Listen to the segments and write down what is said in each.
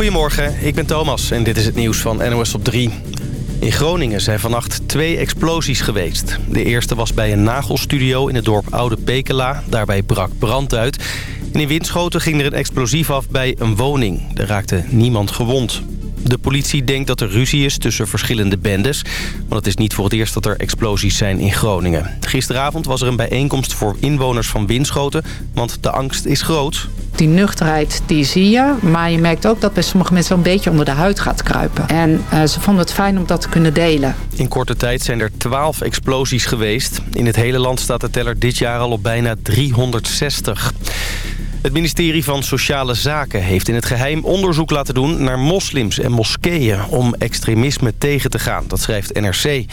Goedemorgen, ik ben Thomas en dit is het nieuws van NOS op 3. In Groningen zijn vannacht twee explosies geweest. De eerste was bij een nagelstudio in het dorp Oude Pekela. Daarbij brak brand uit. En in Winschoten ging er een explosief af bij een woning. Er raakte niemand gewond. De politie denkt dat er ruzie is tussen verschillende bendes. Maar het is niet voor het eerst dat er explosies zijn in Groningen. Gisteravond was er een bijeenkomst voor inwoners van Winschoten. Want de angst is groot. Die nuchterheid, die zie je. Maar je merkt ook dat bij sommige mensen een beetje onder de huid gaat kruipen. En uh, ze vonden het fijn om dat te kunnen delen. In korte tijd zijn er 12 explosies geweest. In het hele land staat de teller dit jaar al op bijna 360. Het ministerie van Sociale Zaken heeft in het geheim onderzoek laten doen... naar moslims en moskeeën om extremisme tegen te gaan. Dat schrijft NRC.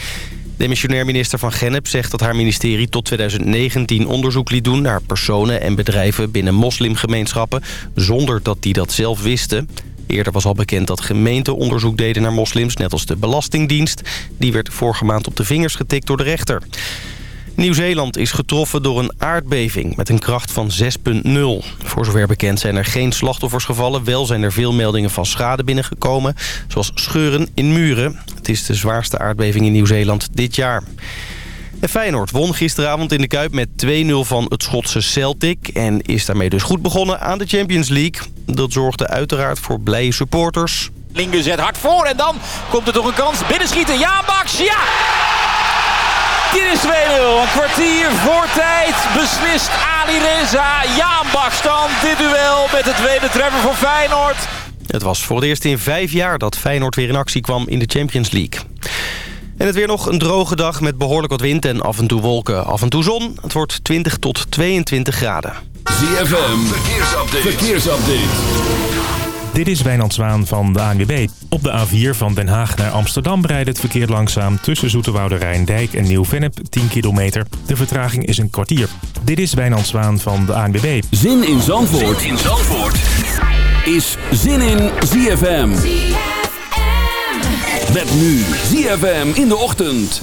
Demissionair minister van Gennep zegt dat haar ministerie tot 2019 onderzoek liet doen... naar personen en bedrijven binnen moslimgemeenschappen... zonder dat die dat zelf wisten. Eerder was al bekend dat gemeenten onderzoek deden naar moslims... net als de Belastingdienst. Die werd vorige maand op de vingers getikt door de rechter. Nieuw-Zeeland is getroffen door een aardbeving met een kracht van 6,0. Voor zover bekend zijn er geen slachtoffers gevallen. Wel zijn er veel meldingen van schade binnengekomen, zoals scheuren in muren. Het is de zwaarste aardbeving in Nieuw-Zeeland dit jaar. En Feyenoord won gisteravond in de Kuip met 2-0 van het Schotse Celtic... en is daarmee dus goed begonnen aan de Champions League. Dat zorgde uiteraard voor blije supporters. Linge zet hard voor en dan komt er toch een kans. Binnenschieten, ja Max, ja! Dit is 2-0. Een kwartier voor tijd beslist Ali Reza. Jaan stand dit duel met de tweede treffer voor Feyenoord. Het was voor het eerst in vijf jaar dat Feyenoord weer in actie kwam in de Champions League. En het weer nog een droge dag met behoorlijk wat wind en af en toe wolken. Af en toe zon. Het wordt 20 tot 22 graden. ZFM, verkeersupdate. verkeersupdate. Dit is Wijnand Zwaan van de ANWB. Op de A4 van Den Haag naar Amsterdam rijdt het verkeer langzaam... tussen Zoeterwoude Rijndijk en Nieuw-Vennep, 10 kilometer. De vertraging is een kwartier. Dit is Wijnand Zwaan van de ANWB. Zin in Zandvoort, zin in Zandvoort. is Zin in ZFM. ZFM. Met nu ZFM in de ochtend.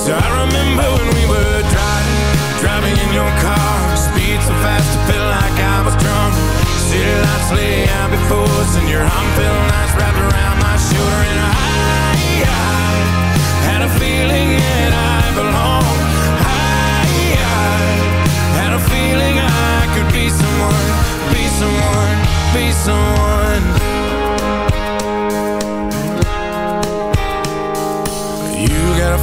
So I remember when we were driving Driving in your car. Speed so fast it felt like I was drunk. City lights lay out before us And your arm felt nice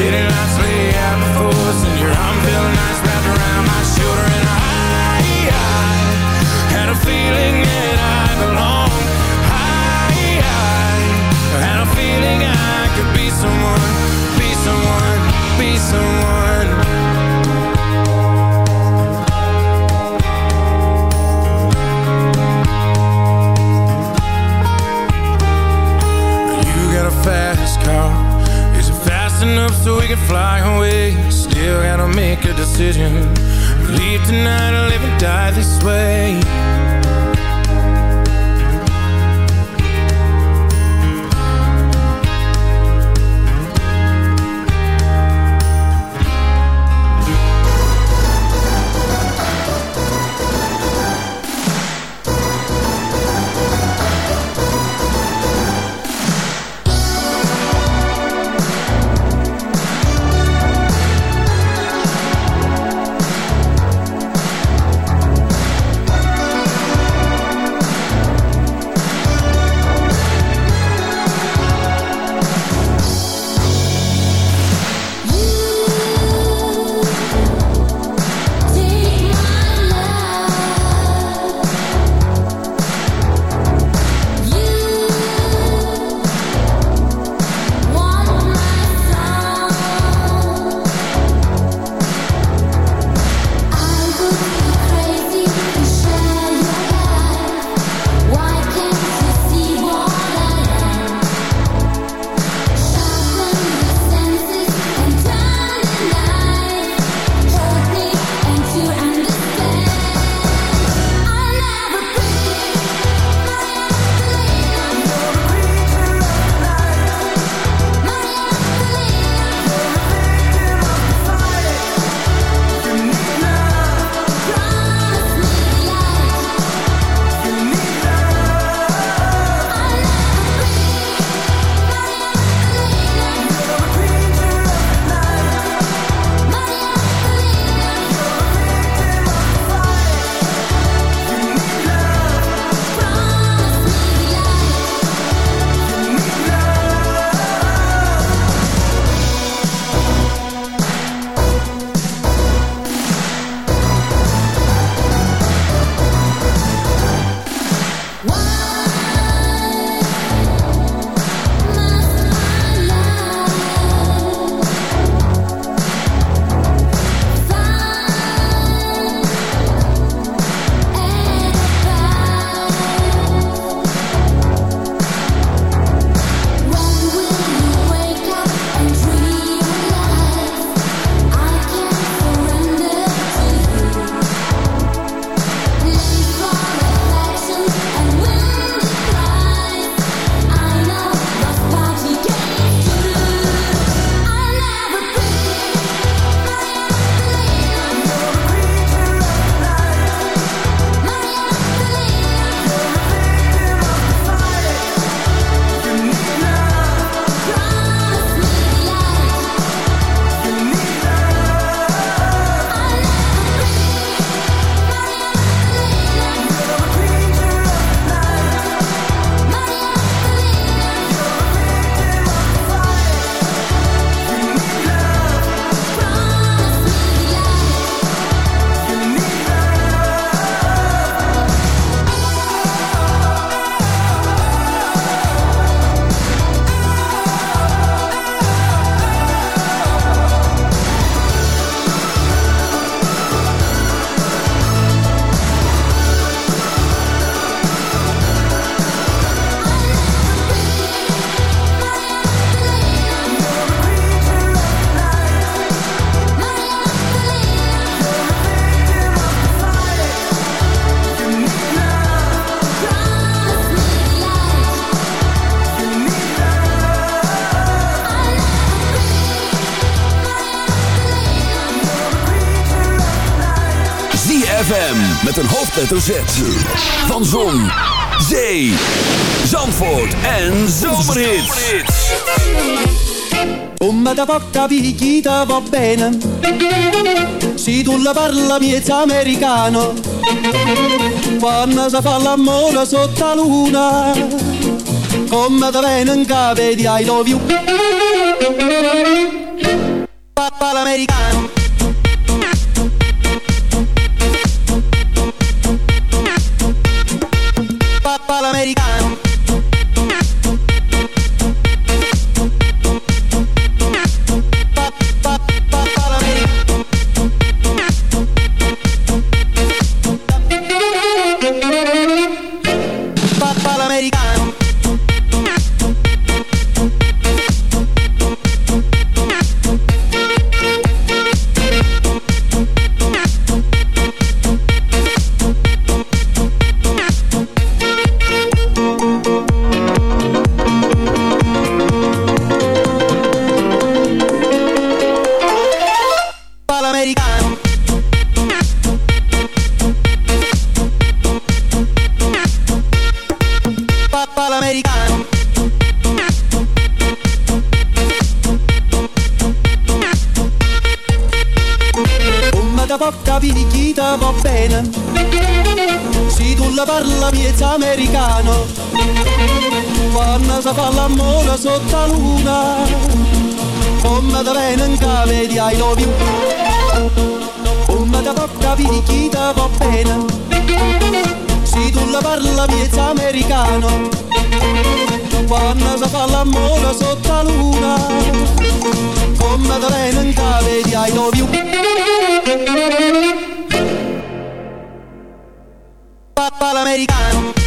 City lights lay out before us And your arm felt nice wrapped around my shoulder And I, I had a feeling can fly away? Still gotta make a decision Leave tonight or live and die this way hoofdletter Z. Van Zon, Zee, Zandvoort en Zomerhits. Come da porta picchita va bene Se tu la parla miezza americano. Quando si fa l'amore sotto luna. Come da bene in cave di I love you. Papà l'americano sotto la luna Come te venga vedi ai lovi Come te tocca vedi chi te va bene. Se tu la parla piezza americano Quando si fa l'amore sotto la luna Come te cave di ai lovi Papa l'americano.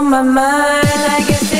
On my mind. I guess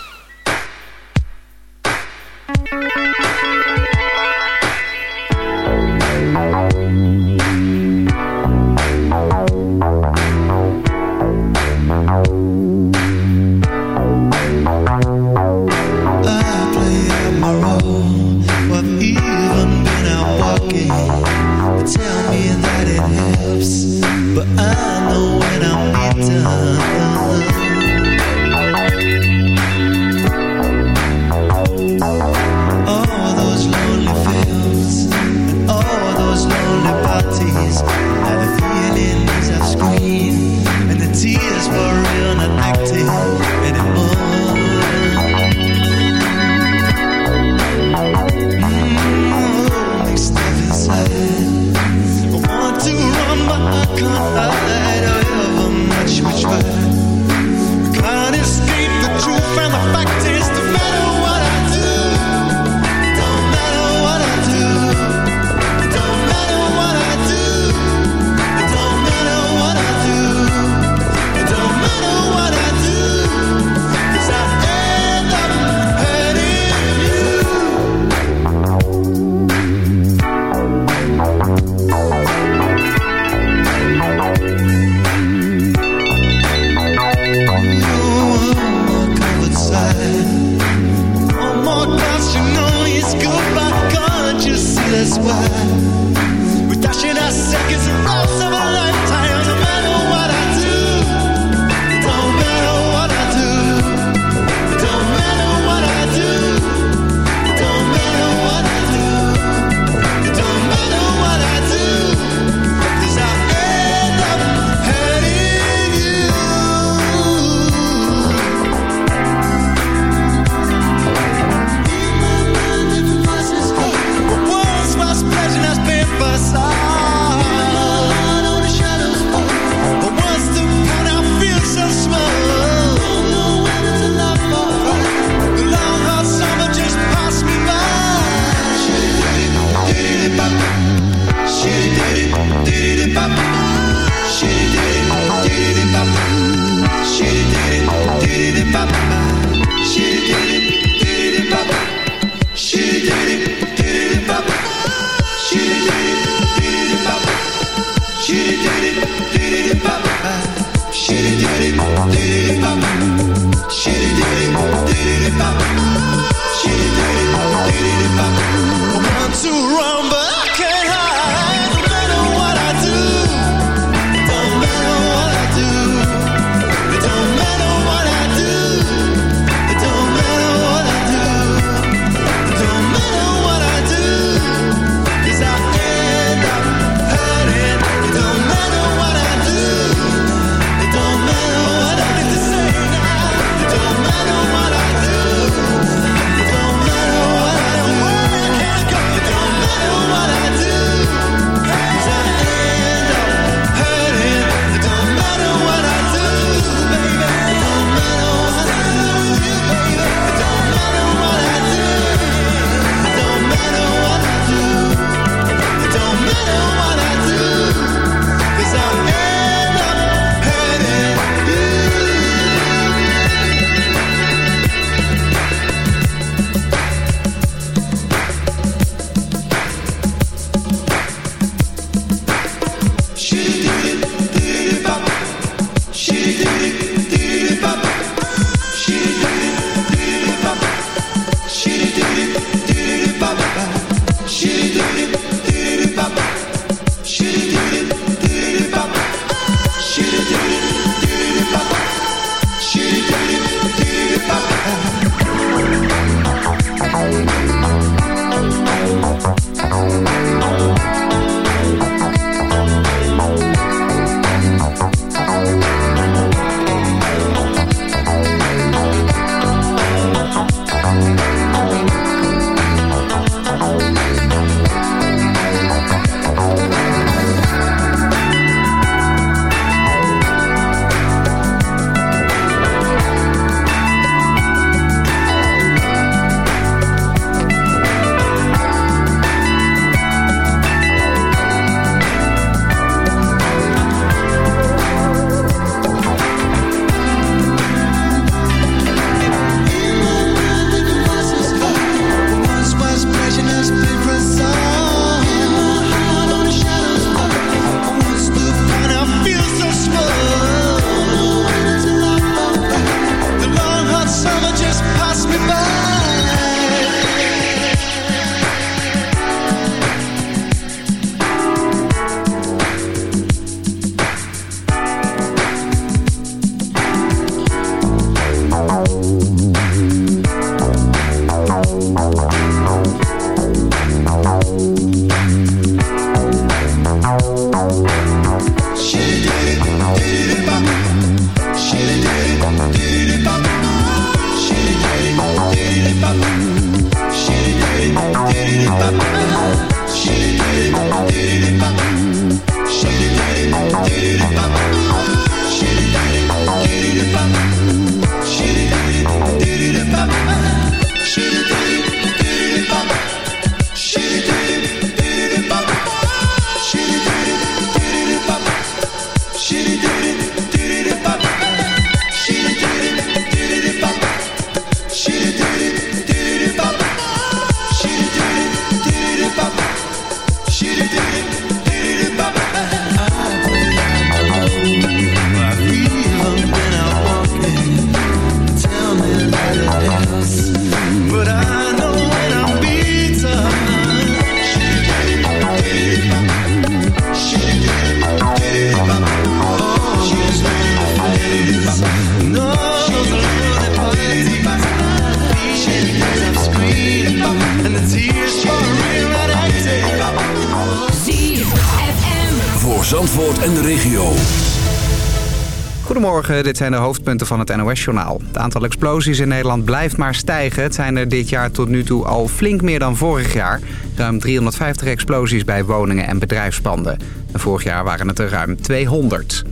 Dit zijn de hoofdpunten van het NOS-journaal. Het aantal explosies in Nederland blijft maar stijgen. Het zijn er dit jaar tot nu toe al flink meer dan vorig jaar. Ruim 350 explosies bij woningen en bedrijfspanden. En vorig jaar waren het er ruim 200.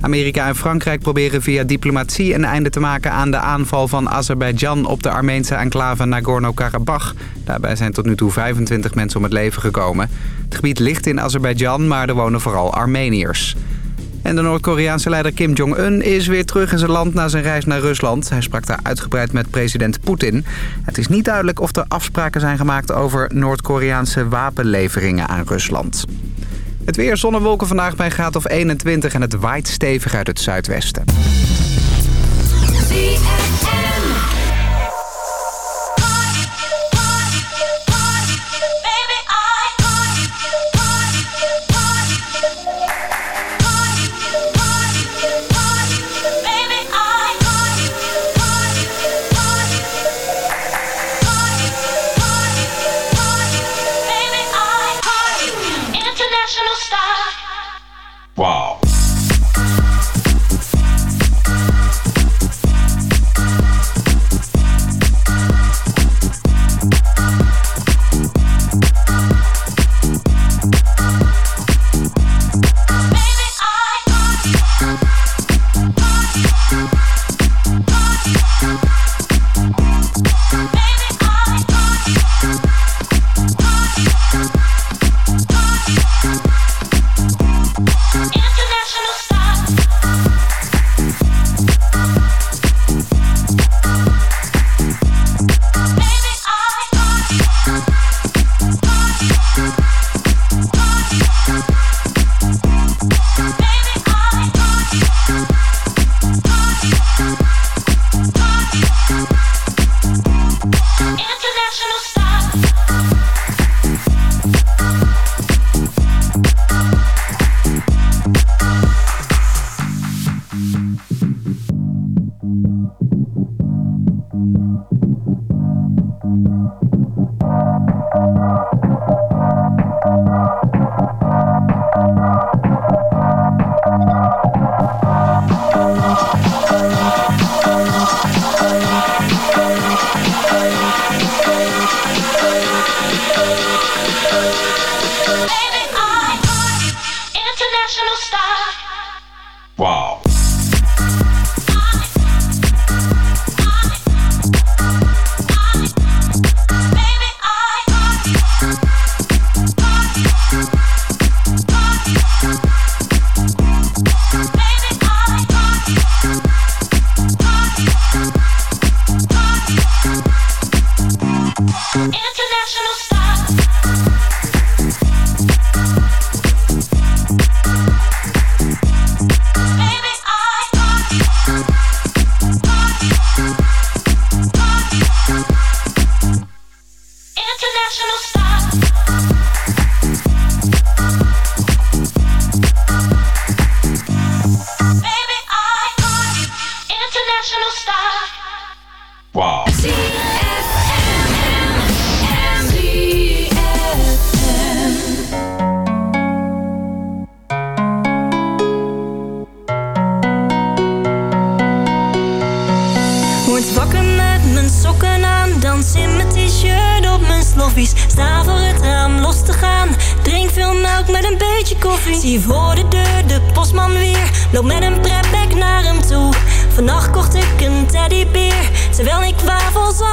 Amerika en Frankrijk proberen via diplomatie een einde te maken aan de aanval van Azerbeidzjan op de Armeense enclave Nagorno-Karabakh. Daarbij zijn tot nu toe 25 mensen om het leven gekomen. Het gebied ligt in Azerbeidzjan, maar er wonen vooral Armeniërs. En de Noord-Koreaanse leider Kim Jong-un is weer terug in zijn land na zijn reis naar Rusland. Hij sprak daar uitgebreid met president Poetin. Het is niet duidelijk of er afspraken zijn gemaakt over Noord-Koreaanse wapenleveringen aan Rusland. Het weer zonnewolken vandaag bij graad of 21 en het waait stevig uit het zuidwesten.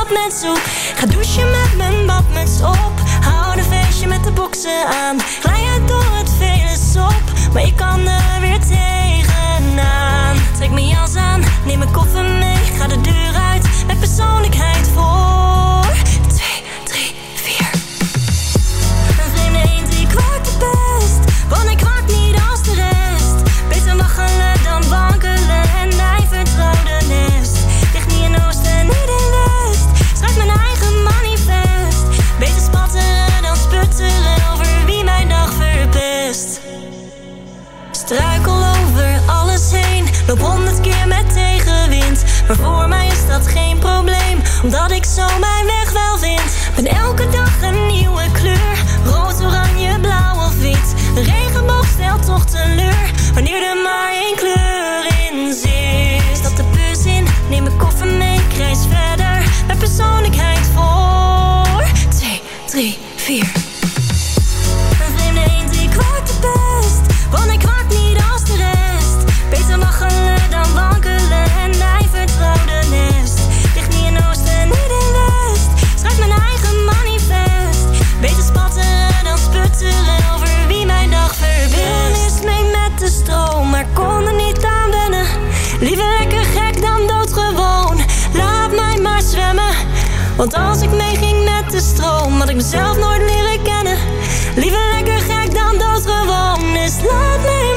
Met soep. Ga douchen met mijn badmuts op, hou een feestje met de boksen aan. Glij uit door het vele sop, maar ik kan er weer tegenaan. Trek mijn jas aan, neem mijn koffer mee, ga de deur uit met persoonlijkheid voor. 2, 3, 4. Een vreemde eend die kwakt het best, want ik struikel over alles heen. Loop honderd keer met tegenwind. Maar voor mij is dat geen probleem, omdat ik zo mijn weg wel vind. Ben elke dag een nieuwe kleur. Rood, oranje, blauw of wit. Een regenboog stelt toch teleur, wanneer er maar één kleur in zit. Stap de bus in, neem mijn koffer mee, ik verder. Mijn persoonlijkheid voor. 2, 3, 4. Want als ik meeging met de stroom, had ik mezelf nooit leren kennen. Liever lekker gek dan doodgewoon, dus laat mij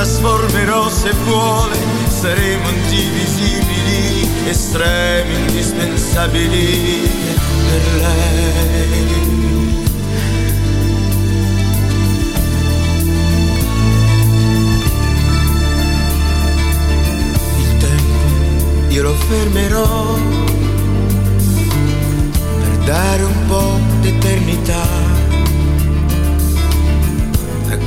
trasformerò se vuole, saremo indivisibili, estremi, indispensabili per lei. Io lo fermerò per dare un po' d'eternità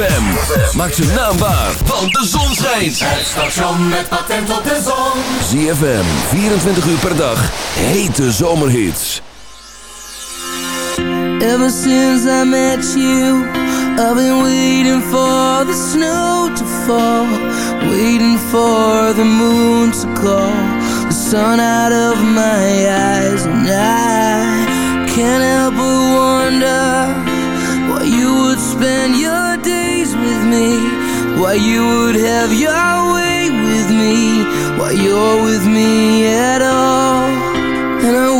ZFM. Maak zijn naam waar, want de zon schijnt. Het station met patent op de zon. ZFM, 24 uur per dag. Hete zomerhits. Ever since I met you, I've been waiting for the snow to fall, waiting for the moon to call the sun out of my eyes, and I can't help but wonder why you would spend your with me, why you would have your way with me, why you're with me at all, and I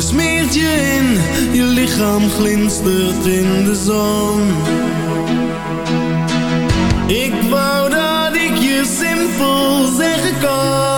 Smeert je in, je lichaam glinstert in de zon. Ik wou dat ik je simpel zeggen kan.